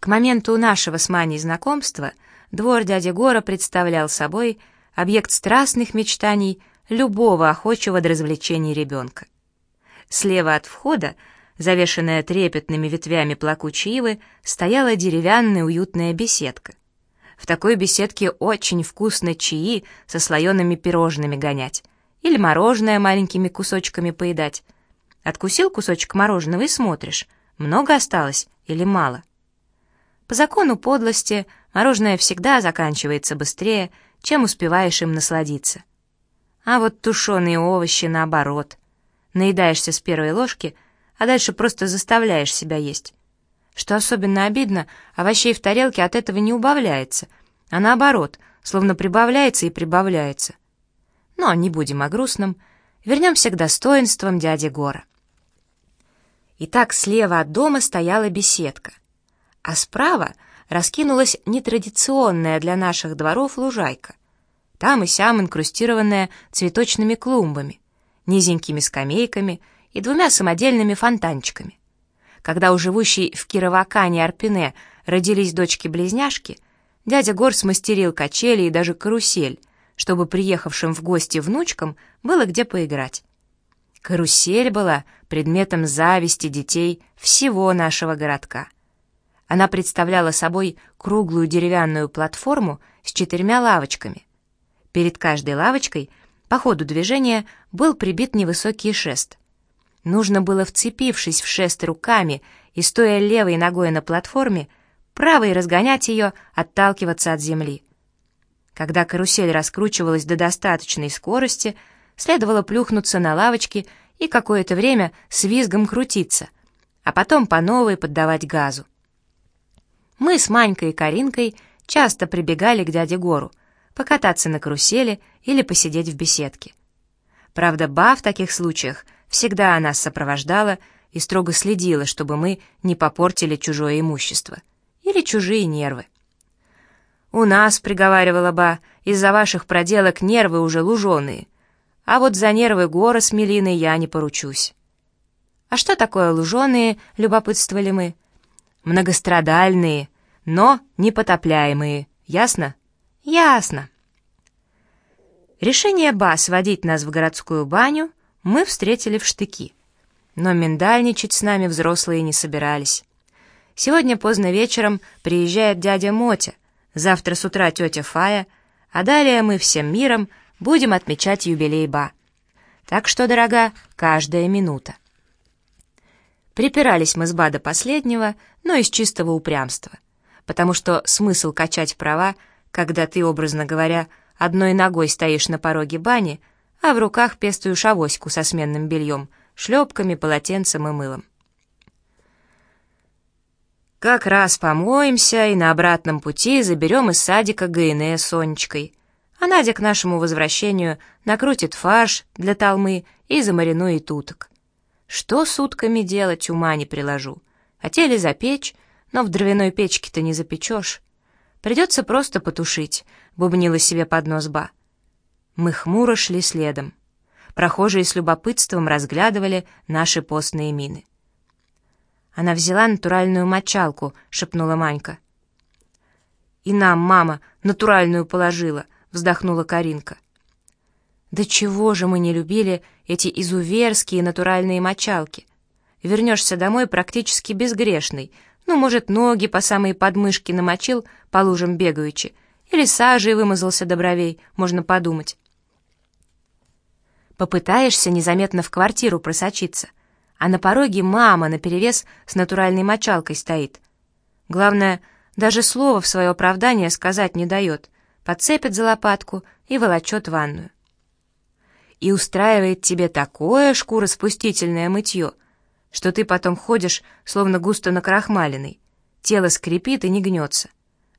К моменту нашего с Маней знакомства двор дяди Гора представлял собой объект страстных мечтаний любого охочего до развлечений ребенка. Слева от входа, завешенная трепетными ветвями плакучей ивы, стояла деревянная уютная беседка. В такой беседке очень вкусно чаи со слоеными пирожными гонять или мороженое маленькими кусочками поедать. Откусил кусочек мороженого и смотришь, много осталось или мало. По закону подлости мороженое всегда заканчивается быстрее, чем успеваешь им насладиться. А вот тушеные овощи наоборот. Наедаешься с первой ложки, а дальше просто заставляешь себя есть. Что особенно обидно, овощей в тарелке от этого не убавляется, а наоборот, словно прибавляется и прибавляется. Но не будем о грустном, вернемся к достоинствам дяди Гора. Итак, слева от дома стояла беседка, а справа раскинулась нетрадиционная для наших дворов лужайка. Там и сям инкрустированная цветочными клумбами, низенькими скамейками и двумя самодельными фонтанчиками. Когда у живущей в Кировакане Арпине родились дочки-близняшки, дядя Гор смастерил качели и даже карусель, чтобы приехавшим в гости внучкам было где поиграть. Карусель была предметом зависти детей всего нашего городка. Она представляла собой круглую деревянную платформу с четырьмя лавочками. Перед каждой лавочкой по ходу движения был прибит невысокий шест. Нужно было, вцепившись в шест руками и стоя левой ногой на платформе, правой разгонять ее, отталкиваться от земли. Когда карусель раскручивалась до достаточной скорости, следовало плюхнуться на лавочки и какое-то время с визгом крутиться, а потом по новой поддавать газу. Мы с Манькой и Каринкой часто прибегали к дяде Гору, покататься на карусели или посидеть в беседке. Правда, Ба в таких случаях всегда нас сопровождала и строго следила, чтобы мы не попортили чужое имущество или чужие нервы. «У нас, — приговаривала Ба, — из-за ваших проделок нервы уже луженые, а вот за нервы гора с Мелиной я не поручусь». «А что такое луженые?» — любопытствовали мы. «Многострадальные, но непотопляемые. Ясно?» «Ясно». Решение Ба сводить нас в городскую баню мы встретили в штыки. Но миндальничать с нами взрослые не собирались. Сегодня поздно вечером приезжает дядя Мотя, Завтра с утра тетя Фая, а далее мы всем миром будем отмечать юбилей Ба. Так что, дорога, каждая минута. Припирались мы с Ба до последнего, но из чистого упрямства, потому что смысл качать права, когда ты, образно говоря, одной ногой стоишь на пороге бани, а в руках пестуешь авоську со сменным бельем, шлепками, полотенцем и мылом. Как раз помоемся и на обратном пути заберем из садика Гайне с Сонечкой. А Надя к нашему возвращению накрутит фарш для толмы и замаринует уток. Что с утками делать, ума не приложу. Хотели запечь, но в дровяной печке-то не запечешь. Придется просто потушить, бубнила себе под нос Ба. Мы хмуро шли следом. Прохожие с любопытством разглядывали наши постные мины. Она взяла натуральную мочалку», — шепнула Манька. «И нам мама натуральную положила», — вздохнула Каринка. «Да чего же мы не любили эти изуверские натуральные мочалки? Вернешься домой практически безгрешный, ну, может, ноги по самые подмышки намочил по лужам бегаючи, или сажей вымазался до бровей, можно подумать. Попытаешься незаметно в квартиру просочиться — а на пороге мама наперевес с натуральной мочалкой стоит. Главное, даже слова в свое оправдание сказать не дает, подцепит за лопатку и волочет ванную. И устраивает тебе такое шкуроспустительное мытье, что ты потом ходишь, словно густо накрахмаленный, тело скрипит и не гнется.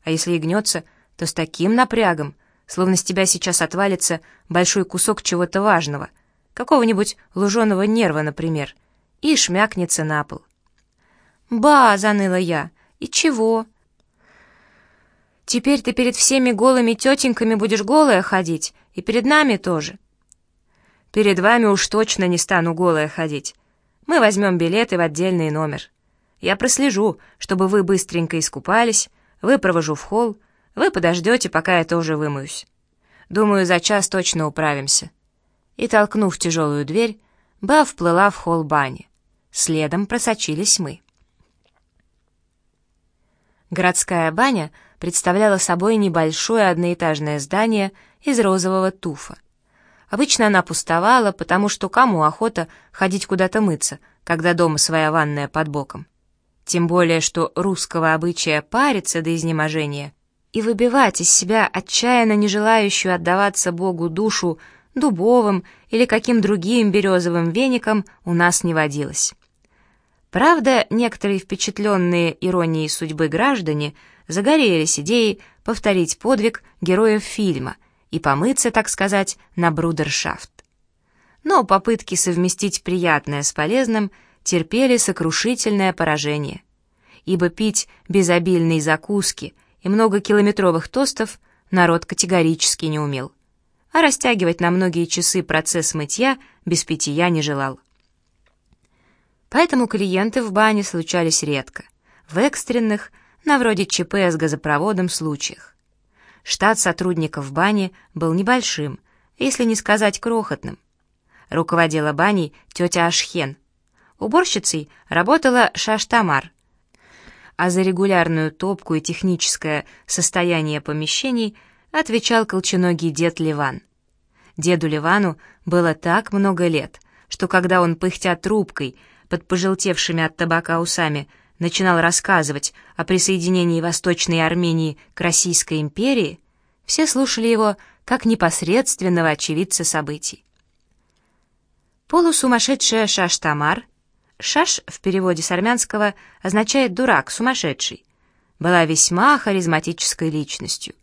А если и гнется, то с таким напрягом, словно с тебя сейчас отвалится большой кусок чего-то важного, какого-нибудь луженого нерва, например, и шмякнется на пол. «Ба!» — заныла я. «И чего?» «Теперь ты перед всеми голыми тетеньками будешь голая ходить, и перед нами тоже». «Перед вами уж точно не стану голая ходить. Мы возьмем билеты в отдельный номер. Я прослежу, чтобы вы быстренько искупались, выпровожу в холл, вы подождете, пока я тоже вымоюсь. Думаю, за час точно управимся». И, толкнув тяжелую дверь, Ба вплыла в холл бани. Следом просочились мы. Городская баня представляла собой небольшое одноэтажное здание из розового туфа. Обычно она пустовала, потому что кому охота ходить куда-то мыться, когда дома своя ванная под боком. Тем более, что русского обычая париться до изнеможения и выбивать из себя отчаянно не желающую отдаваться Богу душу дубовым или каким другим березовым веником у нас не водилось. Правда, некоторые впечатленные иронией судьбы граждане загорелись идеей повторить подвиг героев фильма и помыться, так сказать, на брудершафт. Но попытки совместить приятное с полезным терпели сокрушительное поражение, ибо пить безобильные закуски и многокилометровых тостов народ категорически не умел, а растягивать на многие часы процесс мытья без питья не желал. Поэтому клиенты в бане случались редко, в экстренных, на вроде ЧП с газопроводом случаях. Штат сотрудников бани был небольшим, если не сказать крохотным. Руководила баней тетя Ашхен. Уборщицей работала Шаштамар. А за регулярную топку и техническое состояние помещений отвечал колченогий дед Ливан. Деду Ливану было так много лет, что когда он, пыхтя трубкой, под пожелтевшими от табака усами, начинал рассказывать о присоединении Восточной Армении к Российской империи, все слушали его как непосредственного очевидца событий. Полусумасшедшая Шаш-Тамар, Шаш в переводе с армянского означает «дурак», «сумасшедший», была весьма харизматической личностью.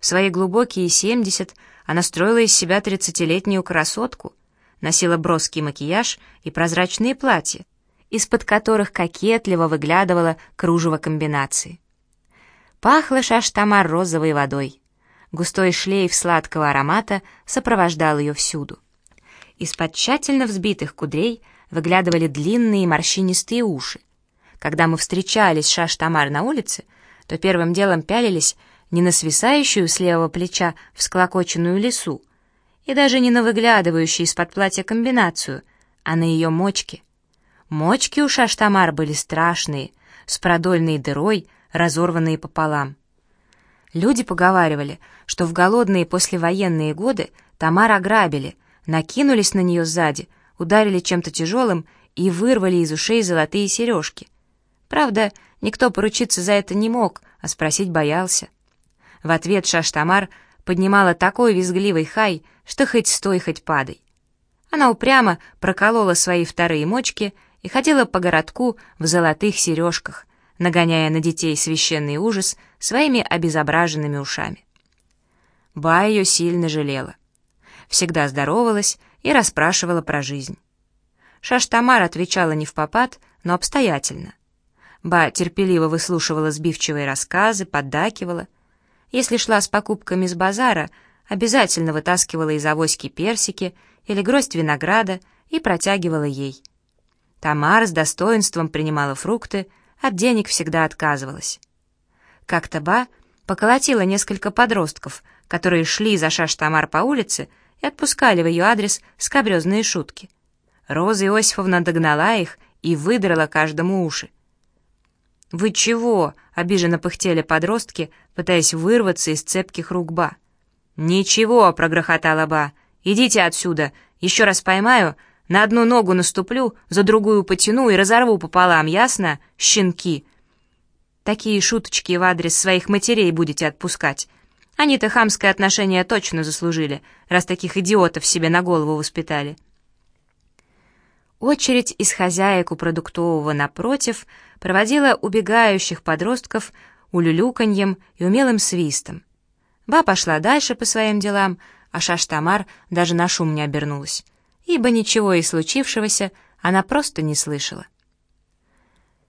В свои глубокие 70 она строила из себя тридцатилетнюю красотку, носила броский макияж и прозрачные платья, из-под которых кокетливо выглядывала кружево комбинации. Пахло шаштамар розовой водой. Густой шлейф сладкого аромата сопровождал ее всюду. Из-под тщательно взбитых кудрей выглядывали длинные морщинистые уши. Когда мы встречались с Шаштамар на улице, то первым делом пялились не на свисающую с левого плеча всклокоченную лису, и даже не на выглядывающую из-под платья комбинацию, а на ее мочки — Мочки у Шаштамар были страшные, с продольной дырой, разорванные пополам. Люди поговаривали, что в голодные послевоенные годы Тамар ограбили, накинулись на нее сзади, ударили чем-то тяжелым и вырвали из ушей золотые сережки. Правда, никто поручиться за это не мог, а спросить боялся. В ответ Шаштамар поднимала такой визгливый хай, что хоть стой, хоть падай. Она упрямо проколола свои вторые мочки и ходила по городку в золотых сережках, нагоняя на детей священный ужас своими обезображенными ушами. Ба ее сильно жалела. Всегда здоровалась и расспрашивала про жизнь. Шаштамар отвечала не в попад, но обстоятельно. Ба терпеливо выслушивала сбивчивые рассказы, поддакивала. Если шла с покупками с базара, обязательно вытаскивала из авоськи персики или гроздь винограда и протягивала ей. Тамара с достоинством принимала фрукты, от денег всегда отказывалась. Как-то Ба поколотила несколько подростков, которые шли за шаш Тамар по улице и отпускали в ее адрес скобрезные шутки. Роза Иосифовна догнала их и выдрала каждому уши. «Вы чего?» — обиженно пыхтели подростки, пытаясь вырваться из цепких рук Ба. «Ничего!» — прогрохотала Ба. «Идите отсюда! Еще раз поймаю, на одну ногу наступлю, за другую потяну и разорву пополам, ясно, щенки? Такие шуточки в адрес своих матерей будете отпускать. Они-то хамское отношение точно заслужили, раз таких идиотов себе на голову воспитали. Очередь из хозяек у продуктового напротив проводила убегающих подростков улюлюканьем и умелым свистом. Ба пошла дальше по своим делам, а Шаштамар даже на шум не обернулась ибо ничего из случившегося она просто не слышала.